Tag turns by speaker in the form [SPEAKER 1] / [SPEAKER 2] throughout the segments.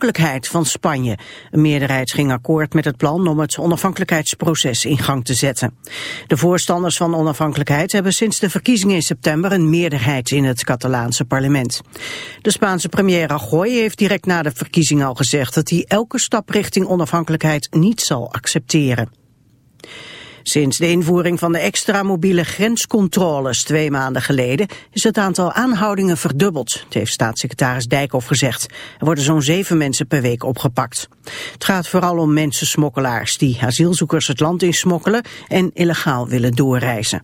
[SPEAKER 1] onafhankelijkheid van Spanje. Een meerderheid ging akkoord met het plan om het onafhankelijkheidsproces in gang te zetten. De voorstanders van onafhankelijkheid hebben sinds de verkiezingen in september een meerderheid in het Catalaanse parlement. De Spaanse premier Rajoy heeft direct na de verkiezingen al gezegd dat hij elke stap richting onafhankelijkheid niet zal accepteren. Sinds de invoering van de extra mobiele grenscontroles twee maanden geleden is het aantal aanhoudingen verdubbeld, heeft staatssecretaris Dijkhoff gezegd. Er worden zo'n zeven mensen per week opgepakt. Het gaat vooral om mensensmokkelaars die asielzoekers het land insmokkelen en illegaal willen doorreizen.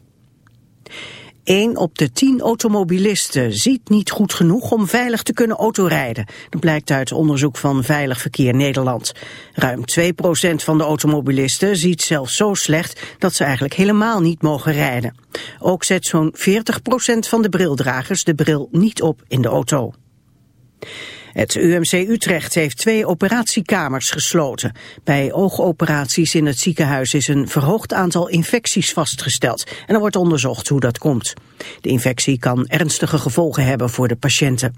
[SPEAKER 1] 1 op de 10 automobilisten ziet niet goed genoeg om veilig te kunnen autorijden. Dat blijkt uit onderzoek van Veilig Verkeer Nederland. Ruim 2% van de automobilisten ziet zelfs zo slecht dat ze eigenlijk helemaal niet mogen rijden. Ook zet zo'n 40% van de brildragers de bril niet op in de auto. Het UMC Utrecht heeft twee operatiekamers gesloten. Bij oogoperaties in het ziekenhuis is een verhoogd aantal infecties vastgesteld. En er wordt onderzocht hoe dat komt. De infectie kan ernstige gevolgen hebben voor de patiënten.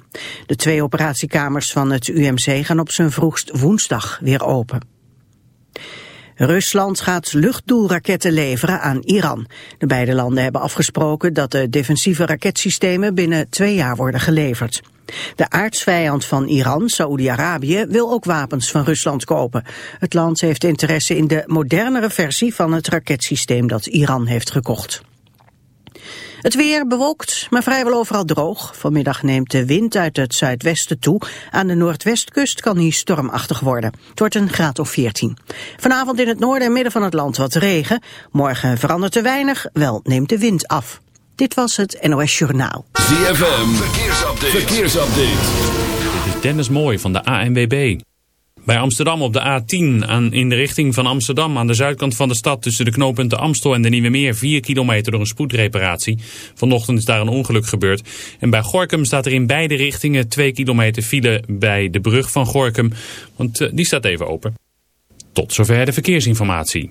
[SPEAKER 1] De twee operatiekamers van het UMC gaan op zijn vroegst woensdag weer open. Rusland gaat luchtdoelraketten leveren aan Iran. De beide landen hebben afgesproken dat de defensieve raketsystemen binnen twee jaar worden geleverd. De aardsvijand van Iran, Saoedi-Arabië, wil ook wapens van Rusland kopen. Het land heeft interesse in de modernere versie van het raketsysteem dat Iran heeft gekocht. Het weer bewolkt, maar vrijwel overal droog. Vanmiddag neemt de wind uit het zuidwesten toe. Aan de noordwestkust kan hij stormachtig worden. Het wordt een graad of 14. Vanavond in het noorden en midden van het land wat regen. Morgen verandert er weinig, wel neemt de wind af. Dit was het NOS Journaal.
[SPEAKER 2] ZFM, verkeersupdate. verkeersupdate.
[SPEAKER 3] Dit is Dennis Mooi van de ANWB. Bij Amsterdam op de A10 aan, in de richting van Amsterdam aan de zuidkant van de stad tussen de knooppunten Amstel en de Nieuwe Meer 4 kilometer door een spoedreparatie. Vanochtend is daar een ongeluk gebeurd. En bij Gorkum staat er in beide richtingen 2 kilometer file bij de brug van Gorkum, want uh, die staat even open. Tot zover de verkeersinformatie.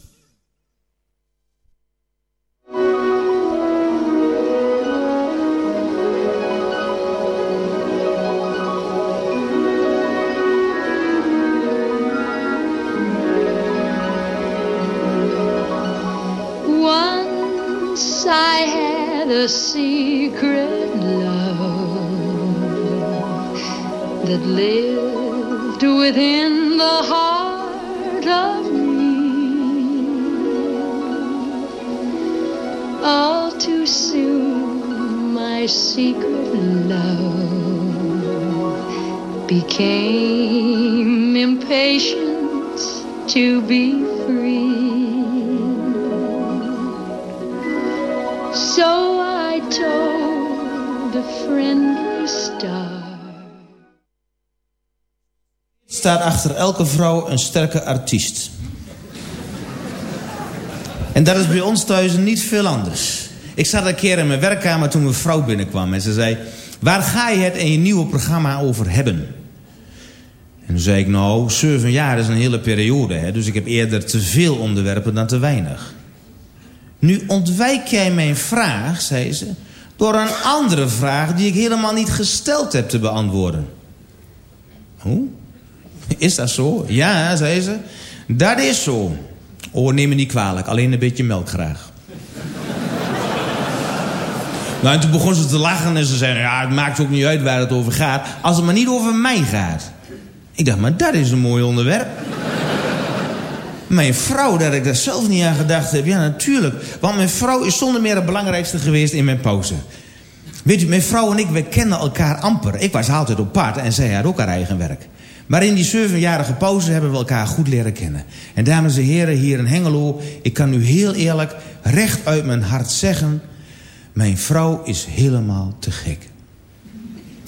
[SPEAKER 4] Secret love became impatient to be free. So I told a friendly star
[SPEAKER 5] staat achter elke vrouw een sterke artiest. En dat is bij ons thuis niet veel anders. Ik zat een keer in mijn werkkamer toen mijn vrouw binnenkwam en ze zei... Waar ga je het in je nieuwe programma over hebben? En toen zei ik, nou, zeven jaar is een hele periode, hè, dus ik heb eerder te veel onderwerpen dan te weinig. Nu ontwijk jij mijn vraag, zei ze, door een andere vraag die ik helemaal niet gesteld heb te beantwoorden. Hoe? Is dat zo? Ja, zei ze. Dat is zo. Oh, neem me niet kwalijk. Alleen een beetje melk graag. Nou, en toen begon ze te lachen en ze zei... Ja, het maakt ook niet uit waar het over gaat... als het maar niet over mij gaat. Ik dacht, maar dat is een mooi onderwerp. Mijn vrouw, dat ik daar zelf niet aan gedacht heb. Ja, natuurlijk. Want mijn vrouw is zonder meer het belangrijkste geweest in mijn pauze. Weet u, mijn vrouw en ik, we kennen elkaar amper. Ik was altijd op paard en zij had ook haar eigen werk. Maar in die zevenjarige pauze hebben we elkaar goed leren kennen. En dames en heren, hier in Hengelo... ik kan u heel eerlijk, recht uit mijn hart zeggen... mijn vrouw is helemaal te gek.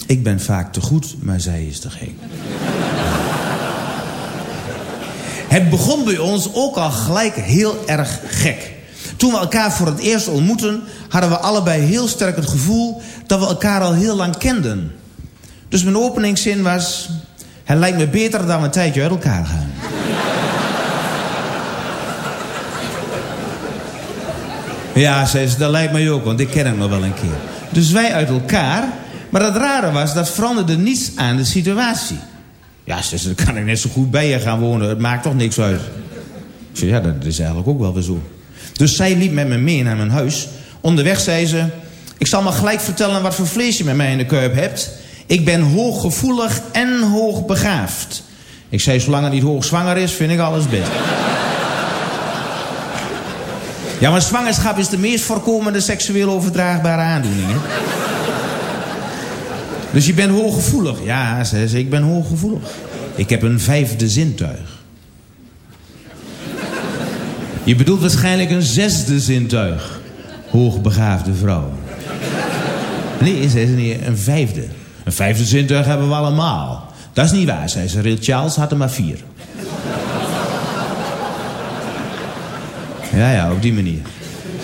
[SPEAKER 5] Ik ben vaak te goed, maar zij is te gek. Het begon bij ons ook al gelijk heel erg gek. Toen we elkaar voor het eerst ontmoetten... hadden we allebei heel sterk het gevoel... dat we elkaar al heel lang kenden. Dus mijn openingszin was... Het lijkt me beter dan we een tijdje uit elkaar gaan. Ja, zei ze, dat lijkt mij ook, want ik ken hem nog wel een keer. Dus wij uit elkaar, maar het rare was, dat veranderde niets aan de situatie. Ja, zei ze, dan kan ik net zo goed bij je gaan wonen, het maakt toch niks uit. Ik zei, ja, dat is eigenlijk ook wel weer zo. Dus zij liep met me mee naar mijn huis. Onderweg zei ze, ik zal maar gelijk vertellen wat voor vlees je met mij in de kuip hebt. Ik ben hooggevoelig en hoogbegaafd. Ik zei, zolang het niet hoogzwanger is, vind ik alles best. Ja, maar zwangerschap is de meest voorkomende seksueel overdraagbare aandoening, hè? Dus je bent hooggevoelig. Ja, zei ze, ik ben hooggevoelig. Ik heb een vijfde zintuig. Je bedoelt waarschijnlijk een zesde zintuig. Hoogbegaafde vrouw. Nee, zei ze niet, een vijfde. Een vijfde zintuig hebben we allemaal. Dat is niet waar, zei ze. Real Charles had er maar vier. Ja, ja, op die manier.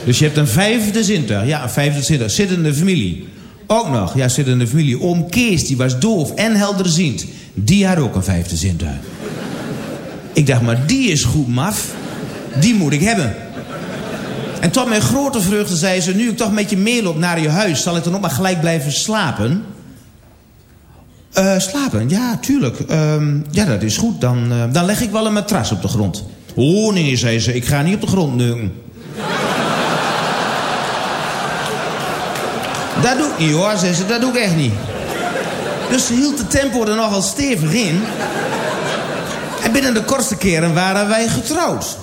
[SPEAKER 5] Dus je hebt een vijfde zintuig. Ja, een vijfde zintuig. Zit in de familie. Ook nog, ja, zit in de familie. Oom Kees, die was doof en helderziend. Die had ook een vijfde zintuig. Ik dacht, maar die is goed maf. Die moet ik hebben. En tot mijn grote vreugde zei ze... nu ik toch met je meeloop naar je huis... zal ik dan ook maar gelijk blijven slapen? Eh, slapen? Ja, tuurlijk. Ehm, ja, dat is goed. Dan, eh, dan leg ik wel een matras op de grond. Oh nee, zei ze. Ik ga niet op de grond neuken. dat doe ik niet hoor, zei ze. Dat doe ik echt niet. Dus ze hield de tempo er nogal stevig in. En binnen de kortste keren waren wij getrouwd.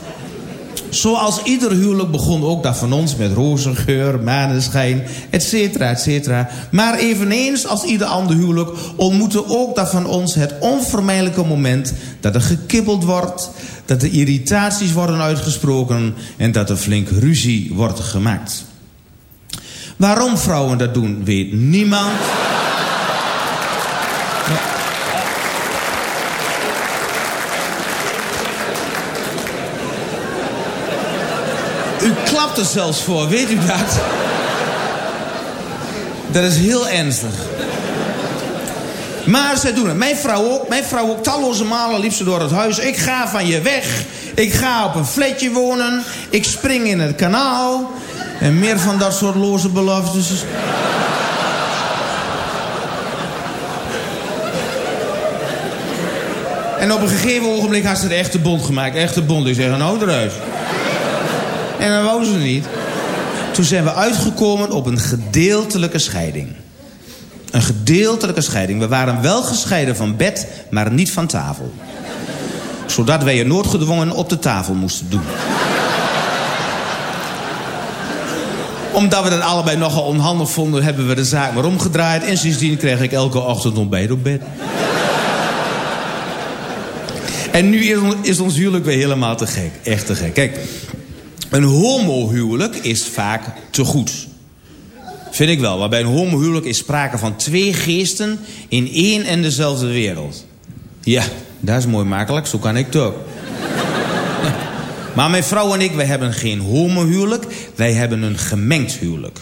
[SPEAKER 5] Zoals ieder huwelijk begon ook dat van ons met rozengeur, maneschijn, et cetera, et cetera. Maar eveneens als ieder ander huwelijk ontmoette ook dat van ons het onvermijdelijke moment dat er gekibbeld wordt, dat er irritaties worden uitgesproken en dat er flink ruzie wordt gemaakt. Waarom vrouwen dat doen, weet niemand. U klapt er zelfs voor, weet u dat? Dat is heel ernstig. Maar zij doen het. Mijn vrouw ook. Mijn vrouw ook. Talloze malen liep ze door het huis. Ik ga van je weg. Ik ga op een flatje wonen. Ik spring in het kanaal. En meer van dat soort loze beloftes. En op een gegeven ogenblik had ze de echte bond gemaakt. Echte bond. Ik zeg, nou eruit. En dan wou ze niet. Toen zijn we uitgekomen op een gedeeltelijke scheiding. Een gedeeltelijke scheiding. We waren wel gescheiden van bed, maar niet van tafel. Zodat wij er noodgedwongen op de tafel moesten doen. Omdat we dat allebei nogal onhandig vonden... hebben we de zaak maar omgedraaid. En sindsdien kreeg ik elke ochtend ontbijt op bed. En nu is, is ons huwelijk weer helemaal te gek. Echt te gek. Kijk, een homohuwelijk is vaak te goed. Vind ik wel. Maar bij een homohuwelijk is sprake van twee geesten in één en dezelfde wereld. Ja, Dat is mooi makkelijk, zo kan ik het ook. Maar mijn vrouw en ik, wij hebben geen homohuwelijk. Wij hebben een gemengd huwelijk.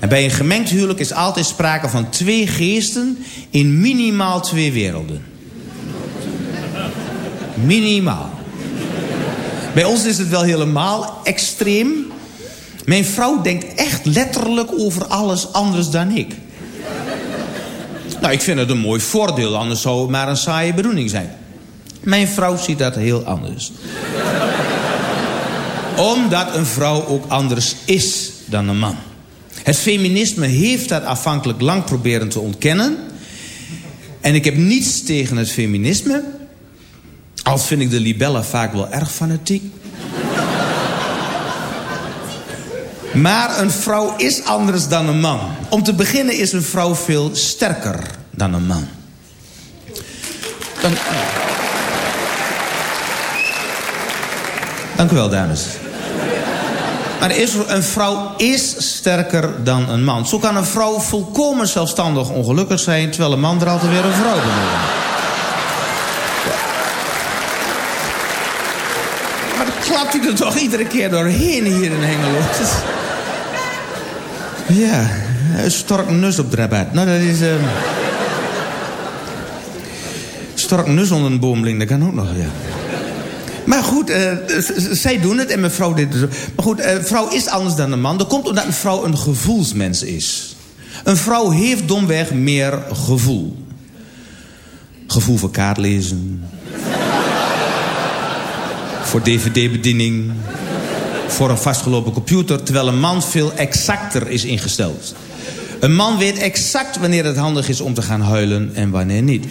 [SPEAKER 5] En bij een gemengd huwelijk is altijd sprake van twee geesten... in minimaal twee werelden. Minimaal. Bij ons is het wel helemaal extreem. Mijn vrouw denkt echt letterlijk over alles anders dan ik. Nou, ik vind het een mooi voordeel, anders zou het maar een saaie bedoeling zijn. Mijn vrouw ziet dat heel anders. Omdat een vrouw ook anders is dan een man. Het feminisme heeft dat afhankelijk lang proberen te ontkennen. En ik heb niets tegen het feminisme. Al vind ik de libellen vaak wel erg fanatiek. Maar een vrouw is anders dan een man. Om te beginnen is een vrouw veel sterker dan een man. Dan... Dank u wel, dames. Maar is, een vrouw is sterker dan een man. Zo kan een vrouw volkomen zelfstandig ongelukkig zijn... terwijl een man er altijd weer een vrouw benoemt. Klapt hij er toch iedere keer doorheen hier in Hengelo. Ja, een stork nus op de. Nou, dat is... Uh... Stork nus onder een boomling, dat kan ook nog, ja. Maar goed, uh, zij doen het en mevrouw dit dus. Maar goed, een uh, vrouw is anders dan een man. Dat komt omdat een vrouw een gevoelsmens is. Een vrouw heeft domweg meer gevoel. Gevoel voor kaartlezen. Voor dvd-bediening. Voor een vastgelopen computer. Terwijl een man veel exacter is ingesteld. Een man weet exact wanneer het handig is om te gaan huilen en wanneer niet.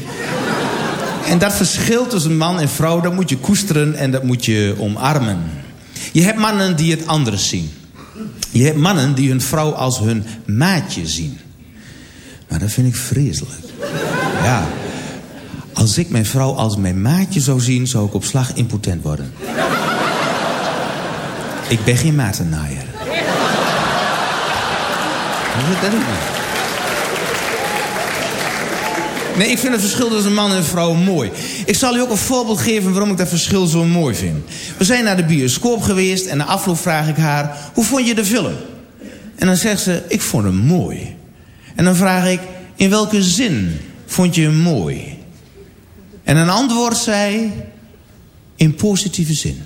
[SPEAKER 5] En dat verschil tussen man en vrouw, dat moet je koesteren en dat moet je omarmen. Je hebt mannen die het anders zien. Je hebt mannen die hun vrouw als hun maatje zien. Maar dat vind ik vreselijk. Ja. Als ik mijn vrouw als mijn maatje zou zien, zou ik op slag impotent worden. Ik ben geen matennaaier. Dat. Nee, ik vind het verschil tussen man en vrouw mooi. Ik zal u ook een voorbeeld geven waarom ik dat verschil zo mooi vind. We zijn naar de bioscoop geweest en na afloop vraag ik haar... hoe vond je de film? En dan zegt ze, ik vond hem mooi. En dan vraag ik, in welke zin vond je hem mooi? En een antwoord zij, in positieve zin.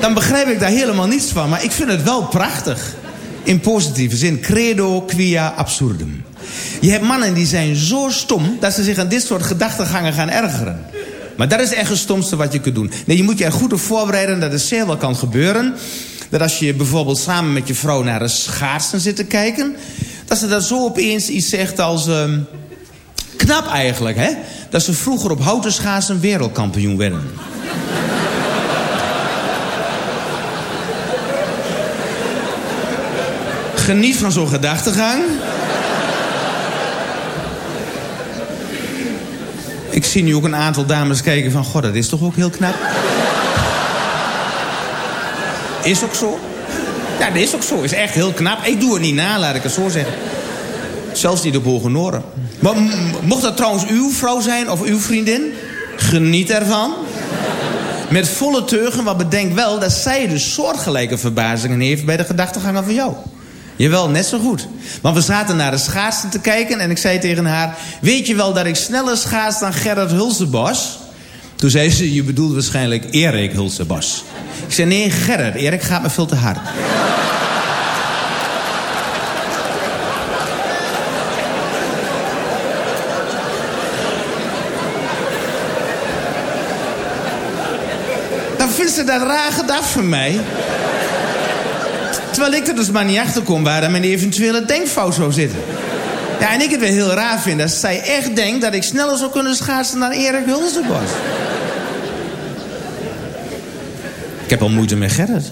[SPEAKER 5] Dan begrijp ik daar helemaal niets van, maar ik vind het wel prachtig in positieve zin. Credo quia absurdum. Je hebt mannen die zijn zo stom... dat ze zich aan dit soort gedachtegangen gaan ergeren. Maar dat is echt het stomste wat je kunt doen. Nee, je moet je er goed op voorbereiden dat het zeer wel kan gebeuren. Dat als je bijvoorbeeld samen met je vrouw naar de schaatsen zit te kijken... dat ze dan zo opeens iets zegt als... Uh, knap eigenlijk, hè? Dat ze vroeger op houten schaatsen wereldkampioen werden. Geniet van zo'n gedachtegang. Ik zie nu ook een aantal dames kijken van... God, dat is toch ook heel knap? Is ook zo. Ja, dat is ook zo. Is echt heel knap. Ik doe het niet na, laat ik het zo zeggen. Zelfs niet op hoge noren. Maar mocht dat trouwens uw vrouw zijn of uw vriendin... geniet ervan. Met volle teugen, maar bedenk wel dat zij dus soortgelijke verbazingen heeft... bij de gedachtegangen van jou. Jawel, net zo goed. Want we zaten naar de schaatsen te kijken en ik zei tegen haar... weet je wel dat ik sneller schaats dan Gerrit Hulsebos? Toen zei ze, je bedoelt waarschijnlijk Erik Hulsebos. Ik zei, nee, Gerrit. Erik gaat me veel te hard. Vindt ze dat raar gedacht van mij... Terwijl ik er dus maar niet achter kom waar dan mijn eventuele denkfout zou zitten. Ja, en ik het weer heel raar vind dat zij echt denkt dat ik sneller zou kunnen schaatsen dan Erik Hulsebos. Ik heb al moeite met Gerrit.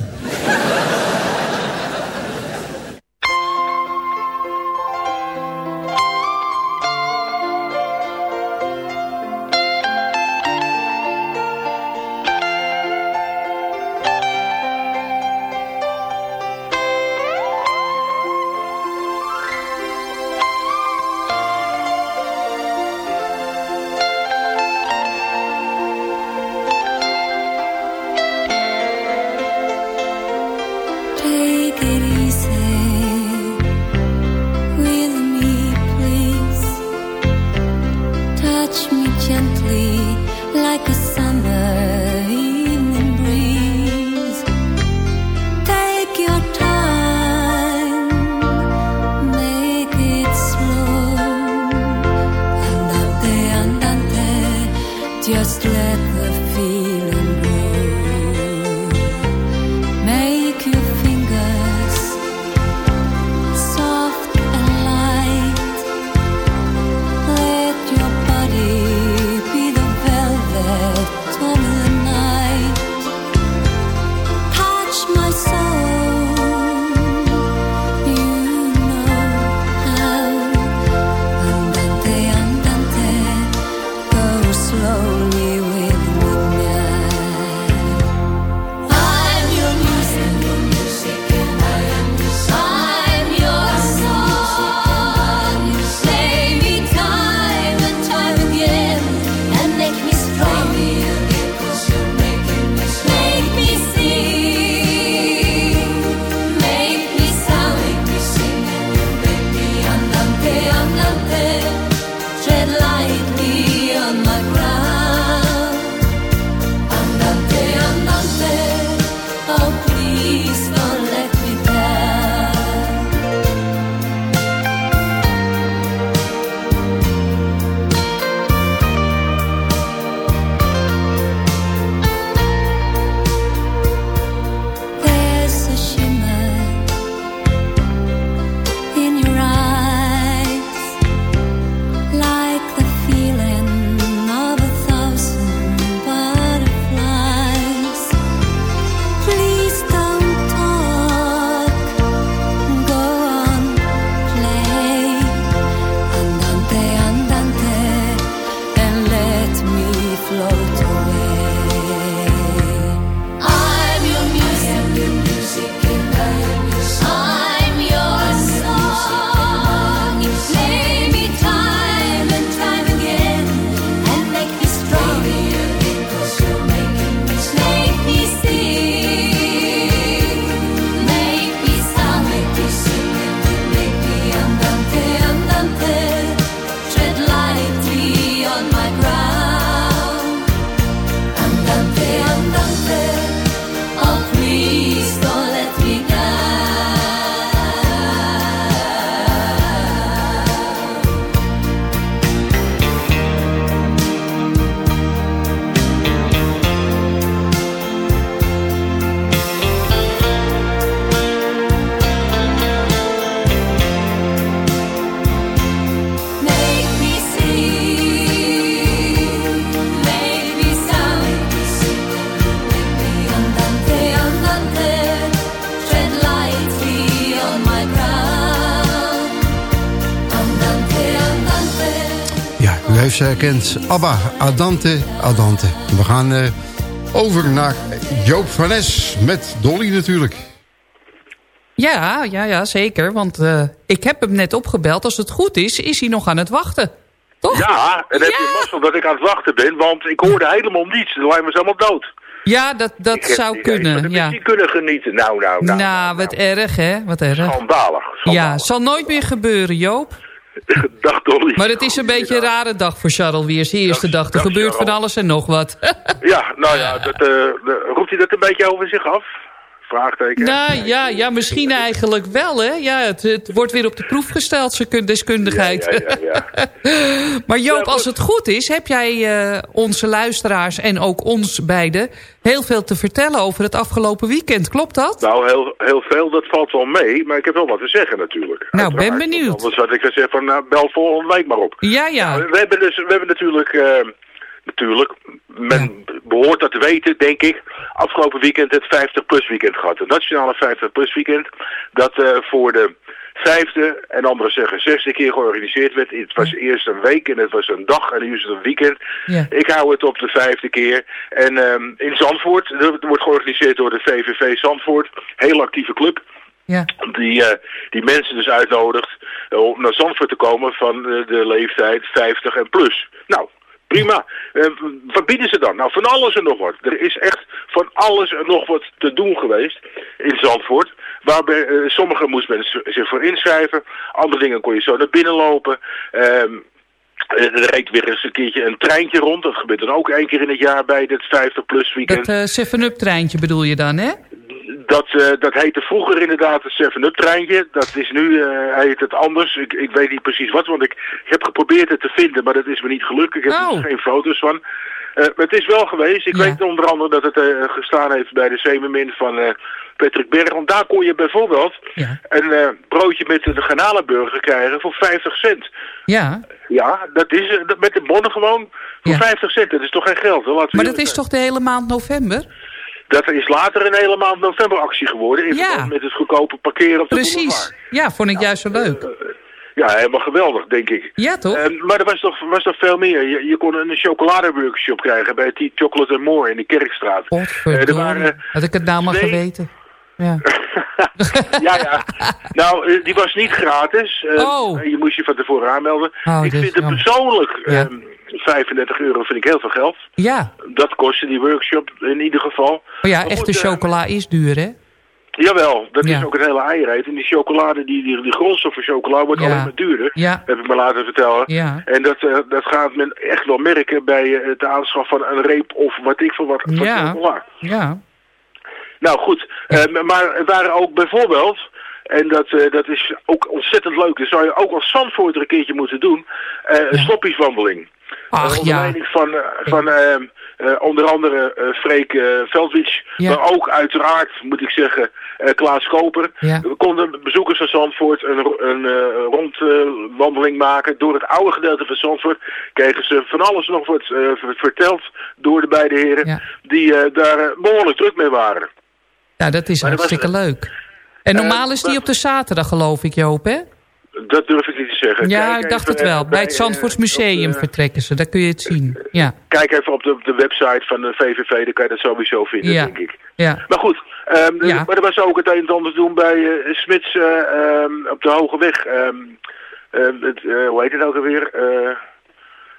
[SPEAKER 6] Ze herkend. Abba, Adante, Adante. We gaan eh, over naar Joop van Es met Dolly natuurlijk.
[SPEAKER 7] Ja, ja, ja, zeker. Want eh, ik heb hem net opgebeld. Als het goed is, is hij nog aan het wachten. Toch?
[SPEAKER 8] Ja, en heb je mazzel dat ik aan het wachten ben, want ik hoorde helemaal niets. De lijn was helemaal dood.
[SPEAKER 7] Ja, dat, dat
[SPEAKER 8] Ik
[SPEAKER 7] zou kunnen.
[SPEAKER 8] de
[SPEAKER 7] Ja.
[SPEAKER 8] kunnen genieten. Nou, nou, nou.
[SPEAKER 7] Nou, wat erg, hè? Wat erg.
[SPEAKER 8] Schandalig.
[SPEAKER 7] Ja, zal nooit meer gebeuren, Joop.
[SPEAKER 8] Dag Dolly.
[SPEAKER 7] Maar het is een beetje een rare dag voor Charles Weers. De eerste dag. Er gebeurt van alles en nog wat.
[SPEAKER 8] Ja, nou ja, dat, de- roept hij dat een beetje over zich af? Vraagteken.
[SPEAKER 7] nou ja, ja, misschien eigenlijk wel, hè? Ja, het, het wordt weer op de proef gesteld, zijn kun- deskundigheid. maar Joop, als het goed is, heb jij eh, onze luisteraars en ook ons beiden heel veel te vertellen over het afgelopen weekend. Klopt dat?
[SPEAKER 8] Nou, heel, heel veel, dat valt wel mee, maar ik heb wel wat te zeggen natuurlijk.
[SPEAKER 7] Nou, ben benieuwd.
[SPEAKER 8] Anders had ik gezegd van, nou, bel volgende week maar op.
[SPEAKER 7] Ja, ja.
[SPEAKER 8] Nou, we, hebben dus, we hebben natuurlijk, eh, natuurlijk, men behoort dat te weten, denk ik, afgelopen weekend het 50-plus weekend gehad. Het nationale 50-plus weekend, dat eh, voor de vijfde en anderen zeggen zesde keer georganiseerd werd. Het was eerst een week en het was een dag en nu is het een weekend.
[SPEAKER 7] Ja.
[SPEAKER 8] Ik hou het op de vijfde keer. En ehm, in Zandvoort, dat wordt georganiseerd door de VVV Zandvoort, heel actieve club
[SPEAKER 7] Ja.
[SPEAKER 8] die, eh, die mensen dus uitnodigt eh, om naar Zandvoort te komen van de leeftijd 50 en plus. Nou, prima. Eh, wat bieden ze dan? Nou, van alles en nog wat. Er is echt van alles en nog wat te doen geweest in Zandvoort. Waarbij eh, sommige moest men zich voor inschrijven. Andere dingen kon je zo naar binnen lopen. Ehm, eh, er reed weer eens een keertje een treintje rond. Dat gebeurt dan ook één keer in het jaar bij dit 50-plus weekend.
[SPEAKER 7] Dat eh 7-up treintje bedoel je dan, hè?
[SPEAKER 8] Dat, eh, dat heette vroeger inderdaad het 7-Up treintje. Dat is nu, eh, heet het anders. Ik, ik weet niet precies wat, want ik heb geprobeerd het te vinden, maar dat is me niet gelukt. Ik heb
[SPEAKER 7] Oh.
[SPEAKER 8] er geen foto's van. Eh, maar het is wel geweest. Ik weet onder andere dat het eh, gestaan heeft bij de Zeemermin van eh, Patrick Berg. Want daar kon je bijvoorbeeld een eh, broodje met de garnalenburger krijgen voor 50 cent.
[SPEAKER 7] Ja.
[SPEAKER 8] Ja, dat is dat met de bonnen gewoon voor 50 cent. Dat is toch geen geld? Hè?
[SPEAKER 7] Maar dat is toch de hele maand november?
[SPEAKER 8] Dat is later een hele maand november actie geworden. In
[SPEAKER 7] Ja.
[SPEAKER 8] verband met het goedkope parkeren op de
[SPEAKER 7] Precies.
[SPEAKER 8] boulevard.
[SPEAKER 7] Ja, vond ik juist zo leuk.
[SPEAKER 8] Ja, helemaal geweldig, denk ik.
[SPEAKER 7] Ja, toch?
[SPEAKER 8] Ehm, maar er was toch, was toch veel meer. Je, je kon een chocoladeworkshop krijgen bij Tea Chocolate and More in de Kerkstraat. Eh, er
[SPEAKER 7] Verdorie.
[SPEAKER 8] waren,
[SPEAKER 7] Had ik het nou maar
[SPEAKER 8] twee-
[SPEAKER 7] geweten. Ja.
[SPEAKER 8] ja, ja. Nou, eh, die was niet gratis. Eh,
[SPEAKER 7] Oh.
[SPEAKER 8] Je moest je van tevoren aanmelden.
[SPEAKER 7] Oh,
[SPEAKER 8] ik
[SPEAKER 7] dit
[SPEAKER 8] vind het persoonlijk...
[SPEAKER 7] Ja.
[SPEAKER 8] ehm, 35 euro vind ik heel veel geld.
[SPEAKER 7] Ja.
[SPEAKER 8] Dat kostte die workshop in ieder geval.
[SPEAKER 7] Oh ja,
[SPEAKER 8] Maar
[SPEAKER 7] echte
[SPEAKER 8] goed, eh,
[SPEAKER 7] chocola is duur, hè?
[SPEAKER 8] Jawel, dat
[SPEAKER 7] Ja.
[SPEAKER 8] is ook een hele eierheid. En die chocolade, die, die, die grondstof van chocola wordt
[SPEAKER 7] Ja.
[SPEAKER 8] alleen maar duurder.
[SPEAKER 7] Ja.
[SPEAKER 8] Heb ik me laten vertellen.
[SPEAKER 7] Ja.
[SPEAKER 8] En dat, eh, dat gaat men echt wel merken bij eh, het aanschaf van een reep of wat ik voor wat van
[SPEAKER 7] Ja.
[SPEAKER 8] chocola.
[SPEAKER 7] Ja.
[SPEAKER 8] Nou goed, eh, maar er waren ook bijvoorbeeld, en dat, eh, dat is ook ontzettend leuk, dat zou je ook als Zandvoort er een keertje moeten doen, eh, een stoppieswandeling.
[SPEAKER 7] Ach,
[SPEAKER 8] onder
[SPEAKER 7] ja.
[SPEAKER 8] van, van onder andere Freek Veldwitsch,
[SPEAKER 7] Ja.
[SPEAKER 8] maar ook uiteraard, moet ik zeggen, Klaas Koper. We konden bezoekers van Zandvoort een, een rondwandeling maken door het oude gedeelte van Zandvoort. Kregen ze van alles nog wat ver- verteld door de beide heren, die daar eh, behoorlijk druk mee waren.
[SPEAKER 7] Nou, dat is
[SPEAKER 8] Maar dat was-
[SPEAKER 7] hartstikke leuk. En normaal is die op de zaterdag, geloof ik, Joop, hè?
[SPEAKER 8] Dat durf ik niet te zeggen.
[SPEAKER 7] Ja,
[SPEAKER 8] Kijk
[SPEAKER 7] ik dacht het wel.
[SPEAKER 8] eh,
[SPEAKER 7] Bij het
[SPEAKER 8] eh,
[SPEAKER 7] Zandvoorts Museum vertrekken ze. Daar kun je het zien. Ja.
[SPEAKER 8] Kijk even op de, op de website van de VVV, dan kan je dat sowieso vinden,
[SPEAKER 7] Ja.
[SPEAKER 8] denk ik.
[SPEAKER 7] Ja.
[SPEAKER 8] Maar goed, ehm,
[SPEAKER 7] Ja.
[SPEAKER 8] maar er was ook het een en ander doen bij eh, Smits eh, ehm, op de Hoge Weg. Ehm, het, eh, hoe heet het ook alweer?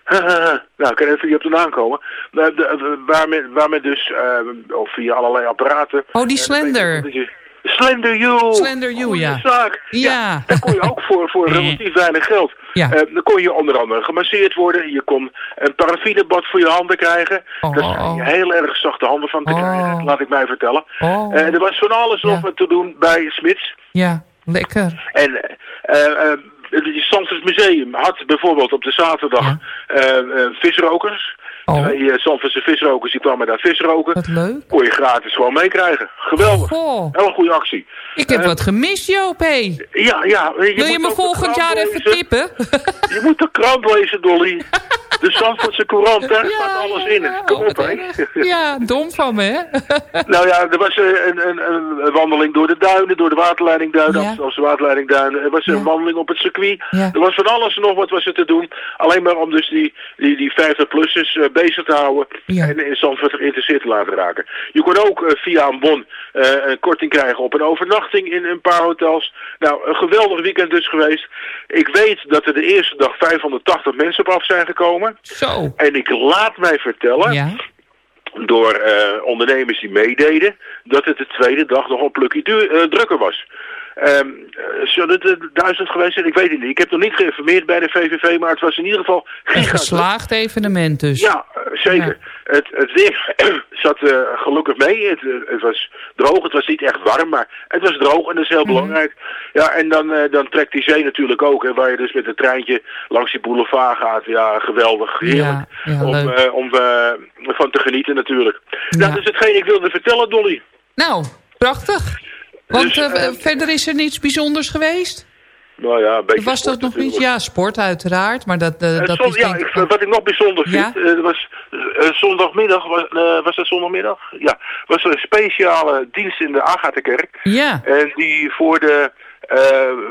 [SPEAKER 8] Eh, nou, ik kan even niet op de naam komen. Maar de- eh, waar, men, waar men dus, ehm, of via allerlei apparaten...
[SPEAKER 7] Oh, die
[SPEAKER 8] eh,
[SPEAKER 7] Slender.
[SPEAKER 8] Slender You!
[SPEAKER 7] Slender You, ja.
[SPEAKER 8] zaak.
[SPEAKER 7] Ja.
[SPEAKER 8] Daar kon je ook voor, voor relatief weinig geld.
[SPEAKER 7] Ja.
[SPEAKER 8] Eh, dan kon je onder andere gemasseerd worden. Je kon een paraffinebad voor je handen krijgen.
[SPEAKER 7] Oh.
[SPEAKER 8] Daar schijn je heel erg zachte handen van te krijgen, laat ik mij vertellen.
[SPEAKER 7] Oh.
[SPEAKER 8] Eh, er was van alles nog te doen bij Smits.
[SPEAKER 7] Ja, lekker.
[SPEAKER 8] En eh, eh, het Zandvoort Museum had bijvoorbeeld op de zaterdag eh, eh, visrokers.
[SPEAKER 7] Oh.
[SPEAKER 8] Twee Zandvoortse visrokers die kwamen daar visroken.
[SPEAKER 7] Wat leuk.
[SPEAKER 8] Kon je gratis gewoon meekrijgen. Geweldig.
[SPEAKER 7] Goh.
[SPEAKER 8] Hele goede actie.
[SPEAKER 7] Ik heb
[SPEAKER 8] Eh,
[SPEAKER 7] wat gemist, Joop, hé.
[SPEAKER 8] Ja, ja.
[SPEAKER 7] Wil je
[SPEAKER 8] moet
[SPEAKER 7] me volgend jaar even tippen?
[SPEAKER 8] Je moet de krant lezen, Dolly. De Zandvoortse Courant, daar
[SPEAKER 7] Ja,
[SPEAKER 8] staat alles in.
[SPEAKER 7] ja.
[SPEAKER 8] Kom op, hè.
[SPEAKER 7] Ja, dom van me, hè?
[SPEAKER 8] Nou ja, er was eh, een, een, een wandeling door de duinen, door de waterleidingduinen,
[SPEAKER 7] Ja.
[SPEAKER 8] de Amsterdamse waterleidingduinen. Er was een wandeling op het circuit.
[SPEAKER 7] Ja.
[SPEAKER 8] Er was van alles en nog wat was er te doen. Alleen maar om dus die, die, die 50-plussers eh, bezig te houden
[SPEAKER 7] Ja.
[SPEAKER 8] en in Zandvoort geïnteresseerd te laten raken. Je kon ook eh, via een bon eh, een korting krijgen op een overnachting in een paar hotels. Nou, een geweldig weekend dus geweest. Ik weet dat er de eerste dag 580 mensen op af zijn gekomen.
[SPEAKER 7] Zo.
[SPEAKER 8] En ik laat mij vertellen
[SPEAKER 7] Ja.
[SPEAKER 8] door eh, ondernemers die meededen, dat het de tweede dag nog een plukje drukker was. Eh, zullen het duizend geweest zijn? Ik weet het niet. Ik heb nog niet geïnformeerd bij de VVV, maar het was in ieder geval
[SPEAKER 7] Een geslaagd evenement dus.
[SPEAKER 8] ja, eh, zeker. Het, het weer zat eh, gelukkig mee. Het, het was droog, het was niet echt warm, maar het was droog en dat is heel
[SPEAKER 7] Mhm.
[SPEAKER 8] belangrijk. Ja, en dan, dan trekt die zee natuurlijk ook, hè, waar je dus met een treintje langs die boulevard gaat. Ja, geweldig, heerlijk.
[SPEAKER 7] Ja, ja,
[SPEAKER 8] om eh, om van te genieten natuurlijk. Nou, dat is hetgeen ik wilde vertellen, Dolly.
[SPEAKER 7] Nou, prachtig. Want
[SPEAKER 8] Dus,
[SPEAKER 7] eh,
[SPEAKER 8] eh,
[SPEAKER 7] verder is er niets bijzonders geweest?
[SPEAKER 8] Nou ja, een beetje
[SPEAKER 7] Was dat nog niet? Ja, sport uiteraard. Maar dat,
[SPEAKER 8] Eh,
[SPEAKER 7] dat is
[SPEAKER 8] ja,
[SPEAKER 7] denk
[SPEAKER 8] ik- wat ik nog bijzonder
[SPEAKER 7] Ja?
[SPEAKER 8] vind, was zondagmiddag, was, was dat zondagmiddag? Ja, was er een speciale dienst in de Agatha-kerk.
[SPEAKER 7] Ja.
[SPEAKER 8] En die voor de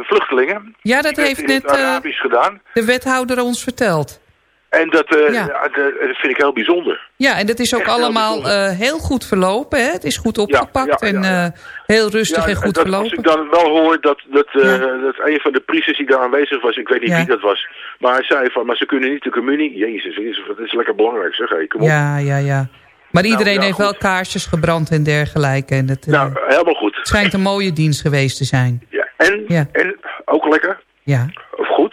[SPEAKER 8] vluchtelingen.
[SPEAKER 7] Ja, dat heeft net
[SPEAKER 8] Arabisch gedaan.
[SPEAKER 7] de wethouder ons verteld.
[SPEAKER 8] En dat, eh,
[SPEAKER 7] Ja.
[SPEAKER 8] ja, de- dat vind ik heel bijzonder.
[SPEAKER 7] Ja, en dat is ook
[SPEAKER 8] Echt heel
[SPEAKER 7] allemaal eh, heel goed verlopen. Hè? Het is goed opgepakt
[SPEAKER 8] ja, ja,
[SPEAKER 7] en eh, heel rustig en goed
[SPEAKER 8] dat,
[SPEAKER 7] verlopen.
[SPEAKER 8] Als ik dan wel hoor dat, dat, eh, dat een van de priesters die daar aanwezig was, ik weet niet wie dat was, maar hij zei van, maar ze kunnen niet de communie. Jezus, dat is lekker belangrijk zeg. Hey, kom op.
[SPEAKER 7] Ja, ja, ja. Maar iedereen
[SPEAKER 8] ja,
[SPEAKER 7] heeft
[SPEAKER 8] goed.
[SPEAKER 7] wel kaarsjes gebrand en dergelijke. En het, eh,
[SPEAKER 8] Nou, helemaal goed.
[SPEAKER 7] het schijnt een mooie dienst geweest te zijn.
[SPEAKER 8] Ja, en,
[SPEAKER 7] Ja.
[SPEAKER 8] en ook lekker,
[SPEAKER 7] Ja,
[SPEAKER 8] of goed,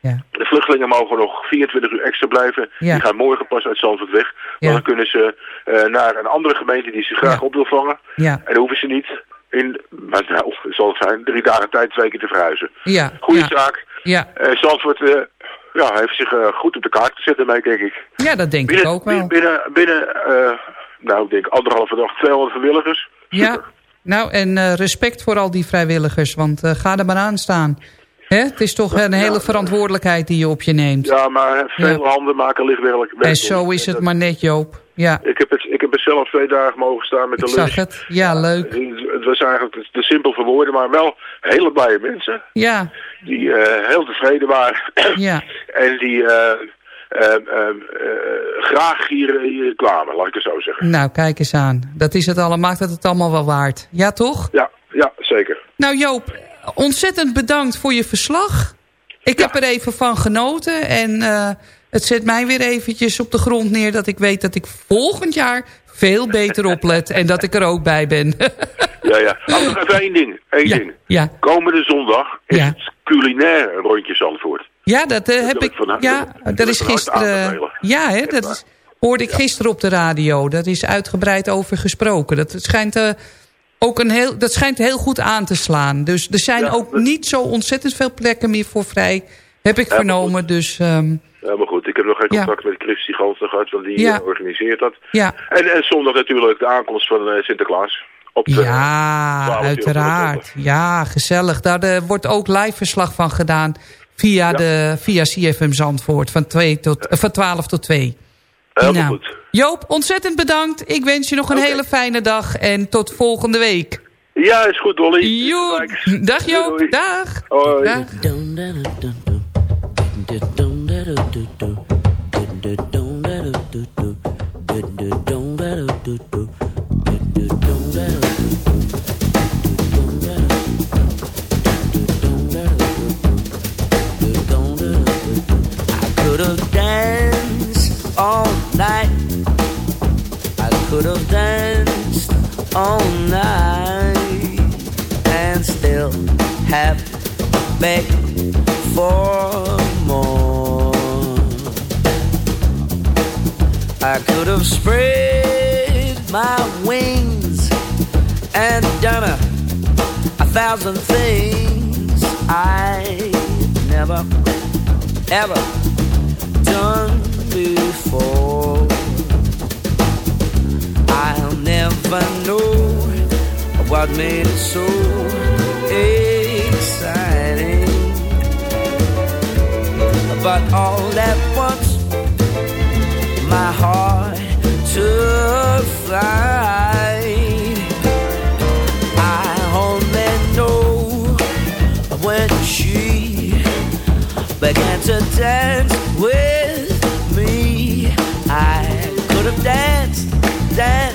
[SPEAKER 7] ja.
[SPEAKER 8] De vluchtelingen mogen nog 24 uur extra blijven.
[SPEAKER 7] Ja.
[SPEAKER 8] Die gaan morgen pas uit Zandvoort weg. Want dan kunnen ze eh, naar een andere gemeente die ze graag op wil vangen. En dan hoeven ze niet in, maar nou, zal het zijn, drie dagen tijd twee keer te verhuizen.
[SPEAKER 7] Ja,
[SPEAKER 8] Goeie zaak.
[SPEAKER 7] Ja.
[SPEAKER 8] Zandvoort eh, ja, heeft zich goed op de kaart gezet daarmee, denk ik.
[SPEAKER 7] ja, dat denk ik ook wel.
[SPEAKER 8] binnen, binnen nou, ik denk anderhalve dag 200 vrijwilligers.
[SPEAKER 7] Ja, nou en respect voor al die vrijwilligers, want ga er maar aan staan. Hè? Het is toch een hele verantwoordelijkheid die je op je neemt.
[SPEAKER 8] Ja, maar veel handen maken lichtwerk.
[SPEAKER 7] en zo is het maar net, Joop. Ja,
[SPEAKER 8] Ik heb, het, ik heb er zelf twee dagen mogen staan met de
[SPEAKER 7] ik
[SPEAKER 8] lunch.
[SPEAKER 7] zag het. Ja, leuk.
[SPEAKER 8] Het was eigenlijk te, simpel voor woorden, maar wel hele blije mensen.
[SPEAKER 7] Ja,
[SPEAKER 8] Die eh, heel tevreden waren.
[SPEAKER 7] ja.
[SPEAKER 8] en die eh, eh, graag hier, hier kwamen, laat ik het zo zeggen.
[SPEAKER 7] Nou, kijk eens aan. Dat is het allemaal, maakt het het allemaal wel waard. Ja, toch?
[SPEAKER 8] Ja, ja, zeker.
[SPEAKER 7] Nou Joop, ontzettend bedankt voor je verslag. Ik heb er even van genoten en eh, het zet mij weer eventjes op de grond neer... dat ik weet dat ik volgend jaar veel beter oplet en dat ik er ook bij ben.
[SPEAKER 8] Ja, ja. Oh, nog even één ding. Één
[SPEAKER 7] Ja,
[SPEAKER 8] ding.
[SPEAKER 7] ja.
[SPEAKER 8] Komende zondag is het culinair rondje Zandvoort.
[SPEAKER 7] Ja, dat eh, heb ik.
[SPEAKER 8] van-
[SPEAKER 7] Ja,
[SPEAKER 8] dat
[SPEAKER 7] is gisteren. Ja, hè, dat is, hoorde ik gisteren op de radio. Dat is uitgebreid over gesproken. Dat schijnt eh, ook een heel, dat schijnt heel goed aan te slaan. Dus er zijn
[SPEAKER 8] Ja,
[SPEAKER 7] ook niet zo ontzettend veel plekken meer voor vrij. Heb ik
[SPEAKER 8] Ja,
[SPEAKER 7] vernomen. Dus ehm,
[SPEAKER 8] Ja, maar goed, ik heb nog geen contact met Christy Gansen gehad, want die eh, organiseert dat.
[SPEAKER 7] ja.
[SPEAKER 8] En, en zondag natuurlijk de aankomst van eh, Sinterklaas. Op de,
[SPEAKER 7] Ja,
[SPEAKER 8] 12 uur
[SPEAKER 7] uiteraard. Ja, gezellig. Daar eh, wordt ook live verslag van gedaan via, de, via CFM Zandvoort van, 2 tot, eh, van 12 tot 2.
[SPEAKER 8] Helemaal
[SPEAKER 7] Nou,
[SPEAKER 8] goed.
[SPEAKER 7] Joop, ontzettend bedankt. Ik wens je nog een hele fijne dag en tot volgende week.
[SPEAKER 8] Ja, is goed, Dolly.
[SPEAKER 7] Dag Joop,
[SPEAKER 8] Doei, doei.
[SPEAKER 7] dag.
[SPEAKER 8] Hoi.
[SPEAKER 7] Dag.
[SPEAKER 9] I could have danced all night. I could have danced all night and still have begged for more. I could have spread my wings and done a, a thousand things I never ever done before. Never know what made it so exciting. But all at once, my heart took flight. I only know when she began to dance with me. I could have danced, danced,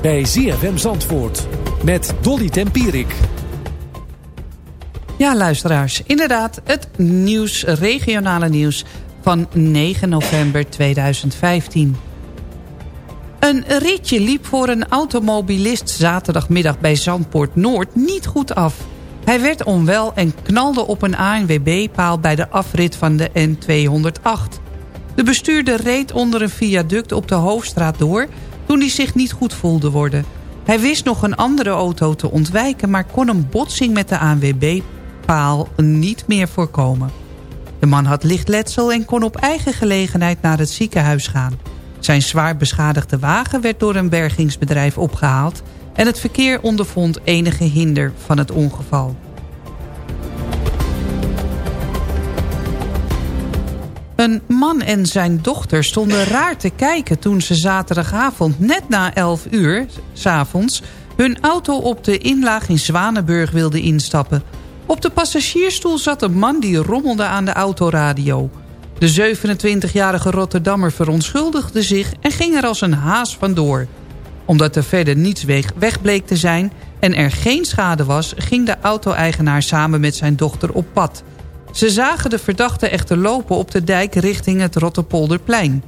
[SPEAKER 10] bij ZFM Zandvoort met Dolly Tempierik.
[SPEAKER 7] Ja, luisteraars. Inderdaad, het nieuws, regionale nieuws van 9 november 2015. Een ritje liep voor een automobilist zaterdagmiddag bij Zandpoort Noord niet goed af. Hij werd onwel en knalde op een ANWB-paal bij de afrit van de N208. De bestuurder reed onder een viaduct op de Hoofdstraat door... toen hij zich niet goed voelde worden. Hij wist nog een andere auto te ontwijken... maar kon een botsing met de ANWB-paal niet meer voorkomen. De man had licht letsel en kon op eigen gelegenheid naar het ziekenhuis gaan. Zijn zwaar beschadigde wagen werd door een bergingsbedrijf opgehaald... en het verkeer ondervond enige hinder van het ongeval. Een man en zijn dochter stonden raar te kijken toen ze zaterdagavond net na 11 uur, s'avonds, hun auto op de inlaag in Zwanenburg wilden instappen. Op de passagiersstoel zat een man die rommelde aan de autoradio. De 27-jarige Rotterdammer verontschuldigde zich en ging er als een haas vandoor. Omdat er verder niets weg, bleek te zijn en er geen schade was... ging de auto-eigenaar samen met zijn dochter op pad... Ze zagen de verdachte echter lopen op de dijk richting het Rotterpolderplein.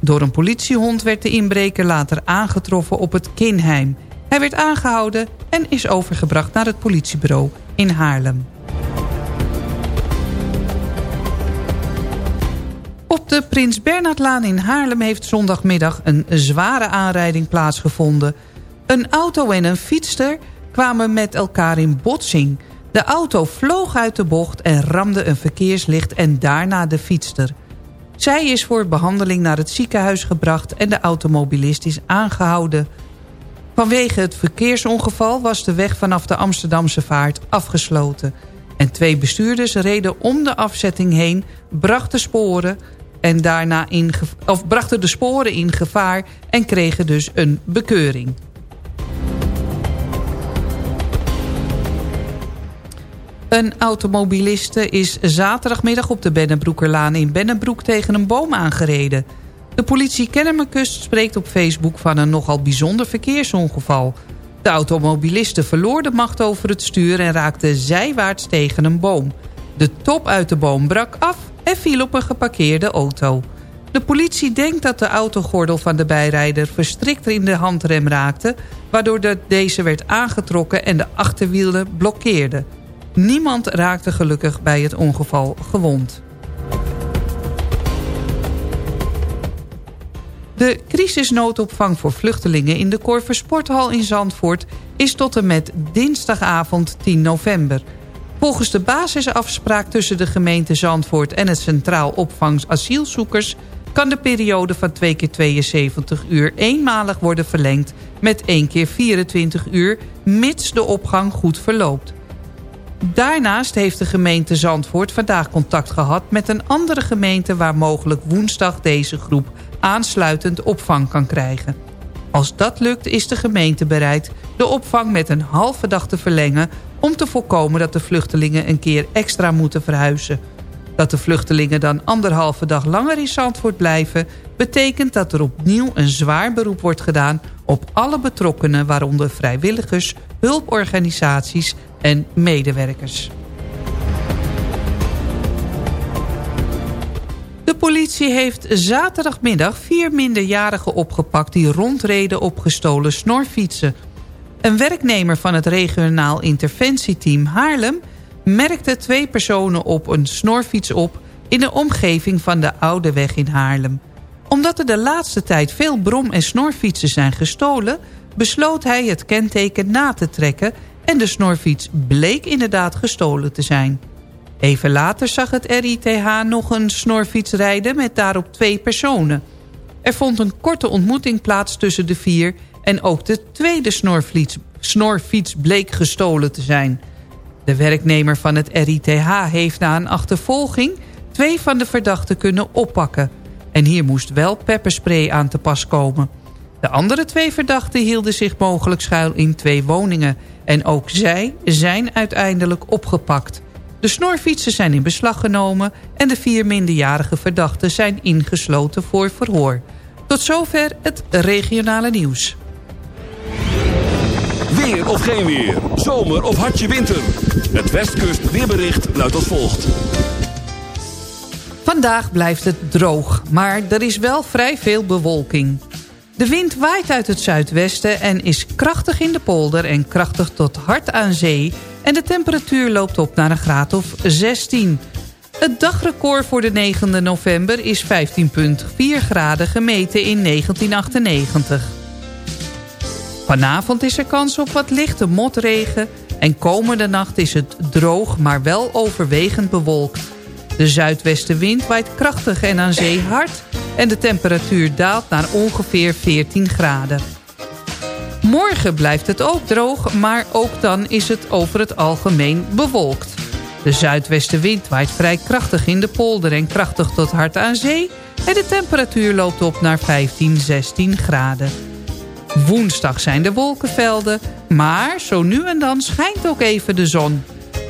[SPEAKER 7] Door een politiehond werd de inbreker later aangetroffen op het Kinheim. Hij werd aangehouden en is overgebracht naar het politiebureau in Haarlem. Op de Prins Bernhardlaan in Haarlem heeft zondagmiddag een zware aanrijding plaatsgevonden. Een auto en een fietster kwamen met elkaar in botsing... De auto vloog uit de bocht en ramde een verkeerslicht en daarna de fietster. Zij is voor behandeling naar het ziekenhuis gebracht en de automobilist is aangehouden. Vanwege het verkeersongeval was de weg vanaf de Amsterdamse vaart afgesloten. En twee bestuurders reden om de afzetting heen, brachten, sporen en daarna in of brachten de sporen in gevaar en kregen dus een bekeuring. Een automobiliste is zaterdagmiddag op de Bennebroekerlaan in Bennebroek tegen een boom aangereden. De politie Kennemerkust spreekt op Facebook van een nogal bijzonder verkeersongeval. De automobiliste verloor de macht over het stuur en raakte zijwaarts tegen een boom. De top uit de boom brak af en viel op een geparkeerde auto. De politie denkt dat de autogordel van de bijrijder verstrikt in de handrem raakte... waardoor de, deze werd aangetrokken en de achterwielen blokkeerde. Niemand raakte gelukkig bij het ongeval gewond. De crisisnoodopvang voor vluchtelingen in de Korver Sporthal in Zandvoort... is tot en met dinsdagavond 10 november. Volgens de basisafspraak tussen de gemeente Zandvoort... en het Centraal Opvangs Asielzoekers... kan de periode van 2 keer 72 uur eenmalig worden verlengd... met 1 keer 24 uur, mits de opgang goed verloopt. Daarnaast heeft de gemeente Zandvoort vandaag contact gehad... met een andere gemeente waar mogelijk woensdag deze groep aansluitend opvang kan krijgen. Als dat lukt is de gemeente bereid de opvang met een halve dag te verlengen... om te voorkomen dat de vluchtelingen een keer extra moeten verhuizen. Dat de vluchtelingen dan anderhalve dag langer in Zandvoort blijven... betekent dat er opnieuw een zwaar beroep wordt gedaan... op alle betrokkenen, waaronder vrijwilligers, hulporganisaties en medewerkers. De politie heeft zaterdagmiddag vier minderjarigen opgepakt... die rondreden op gestolen snorfietsen. Een werknemer van het regionaal interventieteam Haarlem... merkte twee personen op een snorfiets op... in de omgeving van de Oude Weg in Haarlem. Omdat er de laatste tijd veel brom- en snorfietsen zijn gestolen... besloot hij het kenteken na te trekken... en de snorfiets bleek inderdaad gestolen te zijn... Even later zag het RITH nog een snorfiets rijden met daarop twee personen. Er vond een korte ontmoeting plaats tussen de vier... en ook de tweede snorfiets, snorfiets bleek gestolen te zijn. De werknemer van het RITH heeft na een achtervolging... twee van de verdachten kunnen oppakken. En hier moest wel pepperspray aan te pas komen. De andere twee verdachten hielden zich mogelijk schuil in twee woningen... en ook zij zijn uiteindelijk opgepakt. De snorfietsen zijn in beslag genomen en de vier minderjarige verdachten zijn ingesloten voor verhoor. Tot zover het regionale nieuws.
[SPEAKER 2] Weer of geen weer, zomer of hartje winter. Het Westkust weerbericht luidt als volgt.
[SPEAKER 7] Vandaag blijft het droog, maar er is wel vrij veel bewolking. De wind waait uit het zuidwesten en is krachtig in de polder en krachtig tot hard aan zee... en de temperatuur loopt op naar een graad of 16. Het dagrecord voor de 9e november is 15,4 graden gemeten in 1998. Vanavond is er kans op wat lichte motregen... en komende nacht is het droog, maar wel overwegend bewolkt. De zuidwestenwind waait krachtig en aan zee hard... en de temperatuur daalt naar ongeveer 14 graden. Morgen blijft het ook droog, maar ook dan is het over het algemeen bewolkt. De zuidwestenwind waait vrij krachtig in de polder en krachtig tot hard aan zee... en de temperatuur loopt op naar 15, 16 graden. Woensdag zijn de wolkenvelden, maar zo nu en dan schijnt ook even de zon...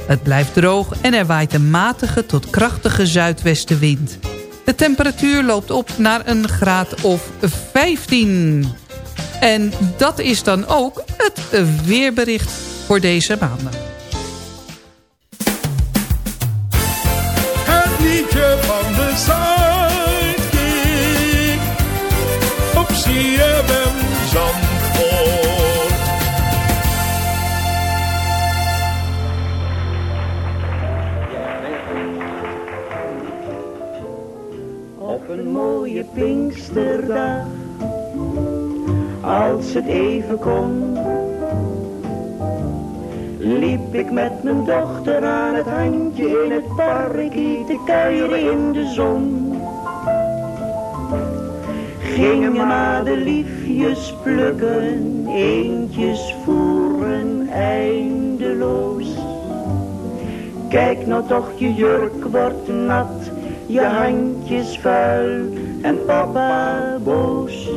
[SPEAKER 7] Het blijft droog en er waait een matige tot krachtige zuidwestenwind. De temperatuur loopt op naar een graad of 15. En dat is dan ook het weerbericht voor deze maanden.
[SPEAKER 11] Het liedje van de. Zandvoort.
[SPEAKER 12] Op een mooie Pinksterdag, als het even kon, liep ik met mijn dochter aan het handje in het park te kuieren in de zon. Gingen madeliefjes plukken, eentjes voeren eindeloos. Kijk nou toch, je jurk wordt nat, je handjes vuil en papa boos.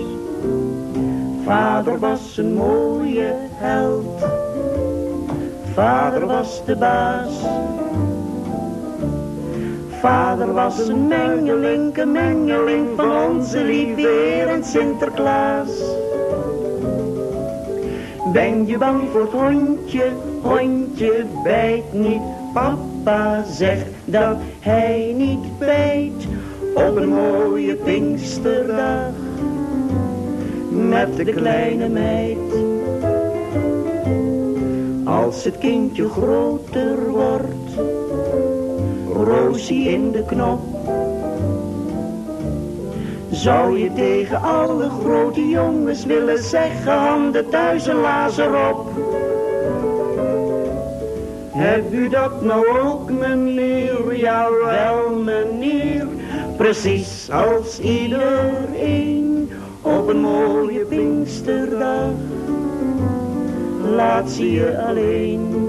[SPEAKER 12] Vader was een mooie held, vader was de baas. Vader was een mengeling, een mengeling van onze lieve Heer en Sinterklaas. Ben je bang voor het hondje, hondje bijt niet. Papa zegt dat hij niet bijt. op een mooie Pinksterdag met de kleine meid. Als het kindje groter wordt, Rosie in de knop. Zou je tegen alle grote jongens willen zeggen, handen thuis en lazer op. Heb u dat nou ook, meneer? Jawel, meneer. Precies als iedereen op een mooie Pinksterdag. Laat ze je alleen.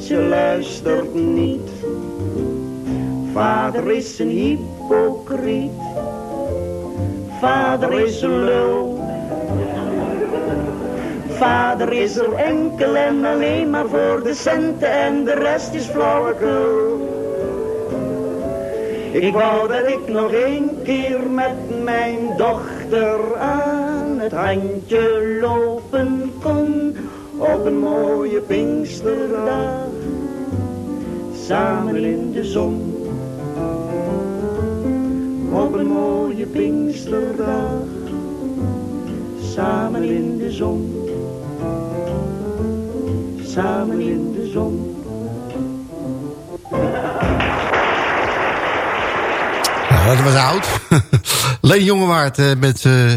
[SPEAKER 12] ze luistert niet. Vader is een hypocriet, vader is een lul. Vader is er enkel en alleen maar voor de centen en de rest is flauwekul. Ik wou dat ik nog één keer met mijn dochter aan het handje lopen kon op een mooie Pinksterdag. Samen in de zon. Op een mooie Pinksterdag. Samen in de zon. Samen in de zon.
[SPEAKER 6] Ja, dat was oud. Leen Jongewaard eh, met eh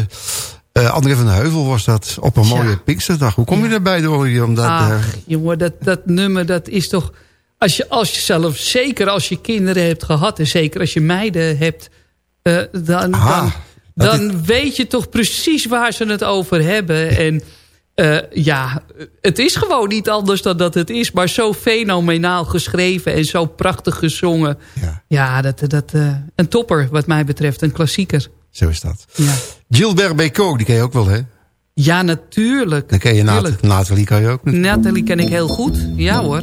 [SPEAKER 6] eh, André van de Heuvel was dat. Op een mooie Pinksterdag. Hoe kom je daarbij door? Omdat, eh,
[SPEAKER 7] Ach, jongen, dat, dat nummer, dat is toch... Als je, als je zelf, zeker als je kinderen hebt gehad... en zeker als je meiden hebt... eh, dan, dan, dan weet je toch precies waar ze het over hebben. En eh, ja, het is gewoon niet anders dan dat het is. Maar zo fenomenaal geschreven en zo prachtig gezongen. Ja, dat, dat, eh, een topper wat mij betreft. Een klassieker.
[SPEAKER 6] Zo is dat.
[SPEAKER 7] Ja,
[SPEAKER 6] Gilbert Bécaud, die ken je ook wel, hè?
[SPEAKER 7] ja natuurlijk.
[SPEAKER 6] Dan ken je Nat. Nathalie, kan je ook.
[SPEAKER 7] Nathalie ken ik heel goed. Ja hoor.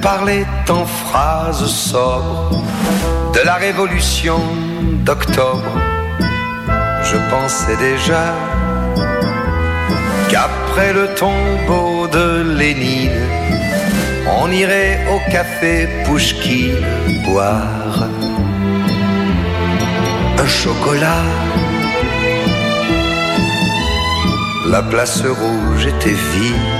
[SPEAKER 13] Parlait en phrases sobres de la révolution d'octobre. Je pensais déjà qu'après le tombeau de Lénine, on irait au café Pouchki boire un chocolat. La place rouge était vide.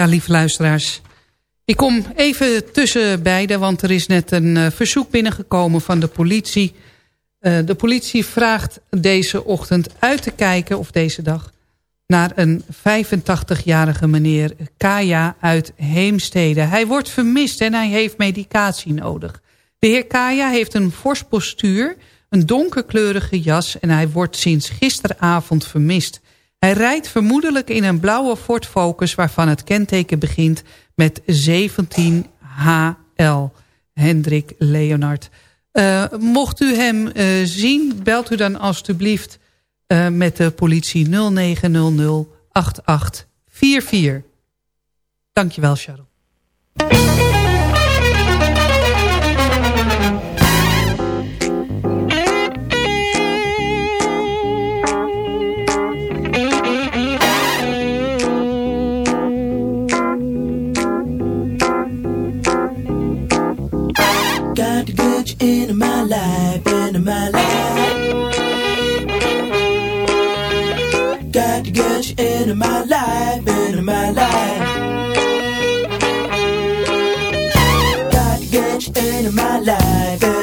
[SPEAKER 7] Ja, lieve luisteraars. Ik kom even tussen beiden, want er is net een uh, verzoek binnengekomen van de politie. Uh, de politie vraagt deze ochtend uit te kijken, of deze dag... naar een 85-jarige meneer Kaya uit Heemstede. Hij wordt vermist en hij heeft medicatie nodig. De heer Kaya heeft een fors postuur, een donkerkleurige jas... en hij wordt sinds gisteravond vermist... Hij rijdt vermoedelijk in een blauwe Ford Focus... waarvan het kenteken begint met 17 HL. Hendrik Leonard. Uh, mocht u hem uh, zien, belt u dan alstublieft uh, met de politie 0900 8844. Dankjewel, Sharon.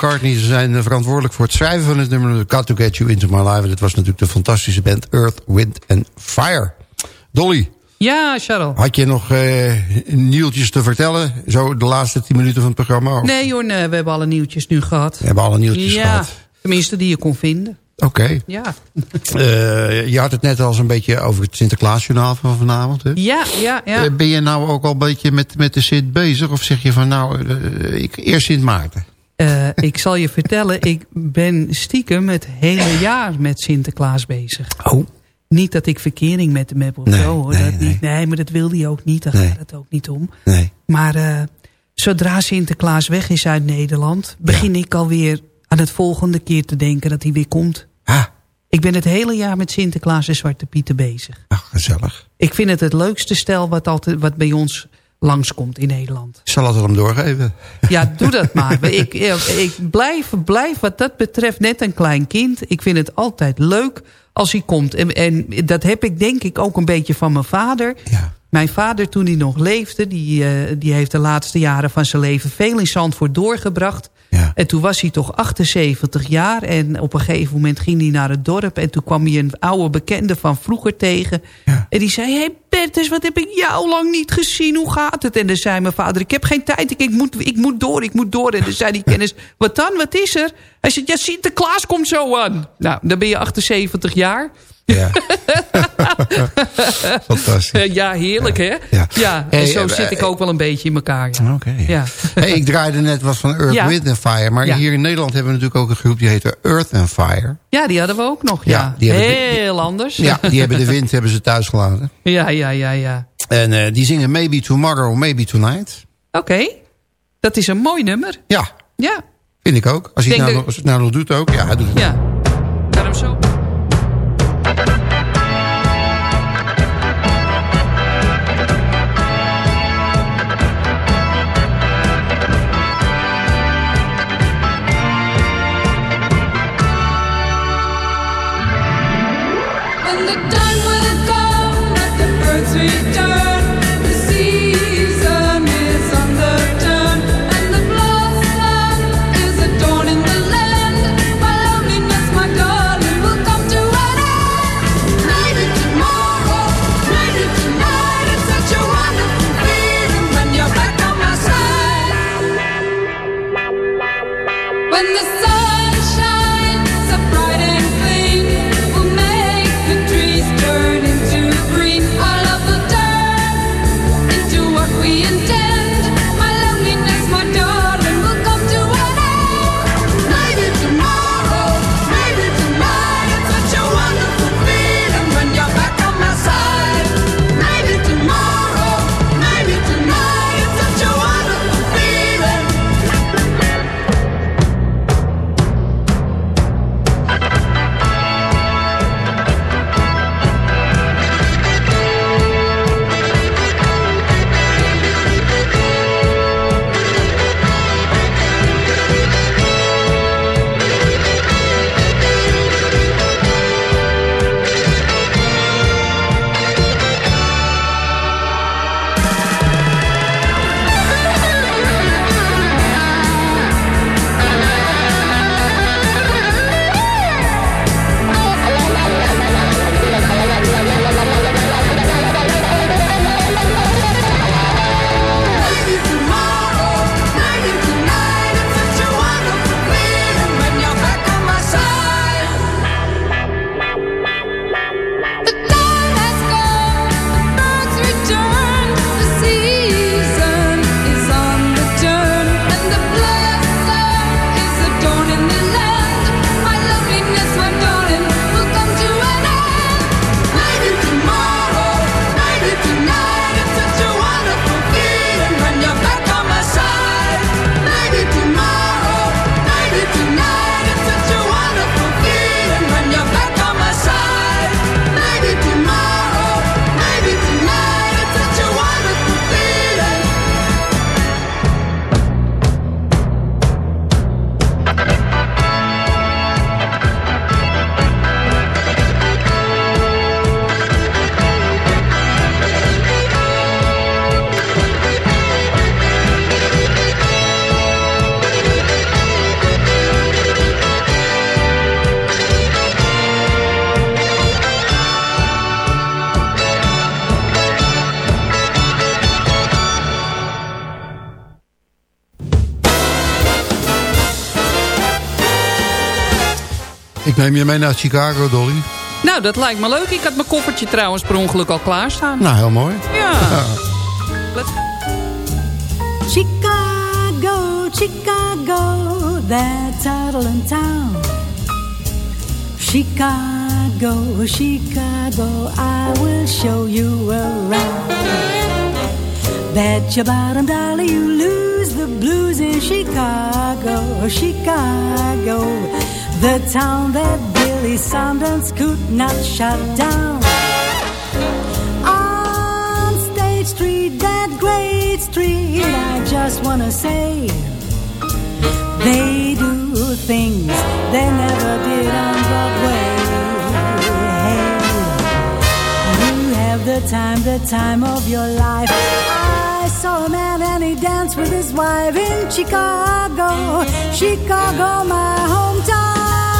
[SPEAKER 6] McCartney ze zijn eh, verantwoordelijk voor het schrijven van het nummer Got to Get You Into My Life. En dit was natuurlijk de fantastische band Earth, Wind and Fire. Dolly,
[SPEAKER 7] Ja, Charles.
[SPEAKER 6] had je nog eh, nieuwtjes te vertellen? Zo de laatste tien minuten van het programma? Of-
[SPEAKER 7] Nee hoor, nee, we hebben alle nieuwtjes nu gehad.
[SPEAKER 6] We hebben alle nieuwtjes
[SPEAKER 7] ja,
[SPEAKER 6] gehad.
[SPEAKER 7] tenminste die je kon vinden.
[SPEAKER 6] Oké.
[SPEAKER 7] Ja.
[SPEAKER 6] Eh, je had het net al een beetje over het Sinterklaasjournaal van vanavond. Hè?
[SPEAKER 7] Ja, ja, ja.
[SPEAKER 6] Ben je nou ook al een beetje met, met de Sint bezig? Of zeg je van nou, ik, eerst Sint Maarten?
[SPEAKER 7] Eh, ik zal je vertellen, ik ben stiekem het hele jaar met Sinterklaas bezig.
[SPEAKER 6] Oh.
[SPEAKER 7] Niet dat ik verkering met hem heb of
[SPEAKER 6] Nee,
[SPEAKER 7] zo. Hoor.
[SPEAKER 6] nee,
[SPEAKER 7] dat Niet, nee, maar dat wilde hij ook niet. Daar
[SPEAKER 6] Nee.
[SPEAKER 7] gaat het ook niet om.
[SPEAKER 6] Nee.
[SPEAKER 7] Maar eh, zodra Sinterklaas weg is uit Nederland... begin ik alweer aan het volgende keer te denken dat hij weer komt.
[SPEAKER 6] Ah.
[SPEAKER 7] Ik ben het hele jaar met Sinterklaas en Zwarte Pieten bezig.
[SPEAKER 6] Ach, gezellig.
[SPEAKER 7] Ik vind het het leukste stel wat, altijd, wat bij ons langskomt in Nederland.
[SPEAKER 6] Ik zal het hem doorgeven.
[SPEAKER 7] Ja, doe dat maar. Ik, ik blijf, blijf wat dat betreft net een klein kind. Ik vind het altijd leuk als hij komt. En, en dat heb ik denk ik ook een beetje van mijn vader. Mijn vader toen hij nog leefde, die, eh, die heeft de laatste jaren van zijn leven veel in Zandvoort doorgebracht. En toen was hij toch 78 jaar en op een gegeven moment ging hij naar het dorp. En toen kwam hij een oude bekende van vroeger tegen. En die zei, hé hey Bertus, wat heb ik jou lang niet gezien, hoe gaat het? En dan zei mijn vader, ik heb geen tijd, ik, ik, moet, ik moet door, ik moet door. En dan zei die kennis, wat dan, wat is er? Hij zei, ja Sinterklaas komt zo aan. Nou, dan ben je 78 jaar.
[SPEAKER 6] Ja. Fantastisch.
[SPEAKER 7] ja, heerlijk hè? Ja, en
[SPEAKER 6] Hey,
[SPEAKER 7] zo
[SPEAKER 6] eh,
[SPEAKER 7] zit ik ook wel een beetje in elkaar. Ja.
[SPEAKER 6] Oké.
[SPEAKER 7] Ja.
[SPEAKER 6] Hey, ik draaide net wat van Earth. Wind and Fire. Maar hier in Nederland hebben we natuurlijk ook een groep die heet Earth and Fire.
[SPEAKER 7] ja, die hadden we ook nog. Ja,
[SPEAKER 6] die de-
[SPEAKER 7] Heel anders.
[SPEAKER 6] Ja, die hebben de wind hebben ze thuis gelaten.
[SPEAKER 7] ja, ja, ja. ja.
[SPEAKER 6] En eh, die zingen Maybe Tomorrow, Maybe Tonight.
[SPEAKER 7] Oké, dat is een mooi nummer.
[SPEAKER 6] Ja,
[SPEAKER 7] Ja,
[SPEAKER 6] vind ik ook. Als hij het nou, nou nog doet ook. Ja, hij doet het.
[SPEAKER 7] ja. Hem zo.
[SPEAKER 6] Neem je mee naar Chicago, Dolly.
[SPEAKER 7] Nou, dat lijkt me leuk. Ik had mijn koffertje trouwens per ongeluk al klaarstaan.
[SPEAKER 6] Nou, heel mooi.
[SPEAKER 7] Ja.
[SPEAKER 1] Chicago, Chicago, that toddling town. Chicago, Chicago, I will show you around. Bet your bottom dollar you lose the blues in Chicago, Chicago, the town that Billy Sundance could not shut down. On State Street, that great street, I just wanna say, they do things they never did on Broadway. Hey, you have the time, the time of your life. Saw a man and he danced with his wife in Chicago, Chicago, my hometown.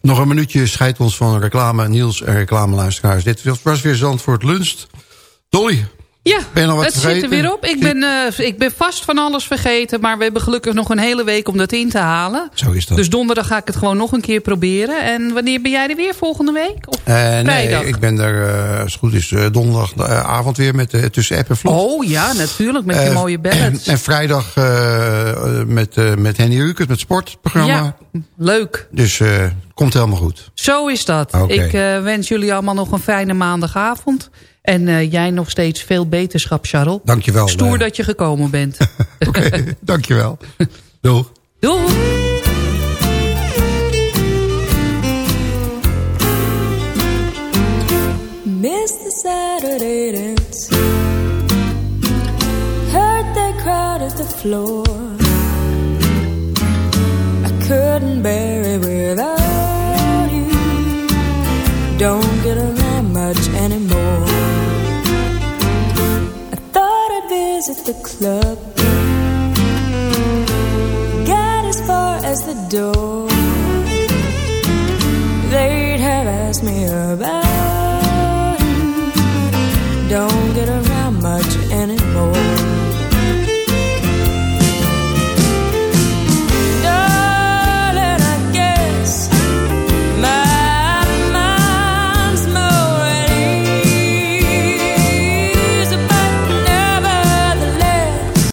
[SPEAKER 6] Nog een minuutje scheidt ons van reclame. Niels en reclameluisteraars. Dit was weer Zandvoort Lunst. Dolly,
[SPEAKER 7] Ja, het zit er weer op. Ik ben, eh, ik ben vast van alles vergeten. Maar we hebben gelukkig nog een hele week om dat in te halen.
[SPEAKER 6] Zo is dat.
[SPEAKER 7] Dus donderdag ga ik het gewoon nog een keer proberen. En wanneer ben jij er weer? Volgende week? Of
[SPEAKER 6] Eh, nee, ik ben er, eh, als het goed is, donderdagavond weer met, tussen app en vloed.
[SPEAKER 7] Oh ja, natuurlijk. Met je mooie ballads.
[SPEAKER 6] En vrijdag met, met Henny Rukert, met sportprogramma.
[SPEAKER 7] Ja, leuk.
[SPEAKER 6] Dus komt helemaal goed.
[SPEAKER 7] Zo is dat.
[SPEAKER 6] Oké.
[SPEAKER 7] Ik wens jullie allemaal nog een fijne maandagavond. En eh, jij nog steeds veel beterschap, Charles.
[SPEAKER 6] Dankjewel.
[SPEAKER 7] Stoer
[SPEAKER 6] eh.
[SPEAKER 7] dat je gekomen bent.
[SPEAKER 6] Oké, dankjewel. Doeg.
[SPEAKER 7] Doei.
[SPEAKER 14] Missed the Saturday dance. Heard they crowded the floor. I couldn't bear it without you. Don't get around at the club got as far as the door. They'd have asked me about. Don't get around much anymore.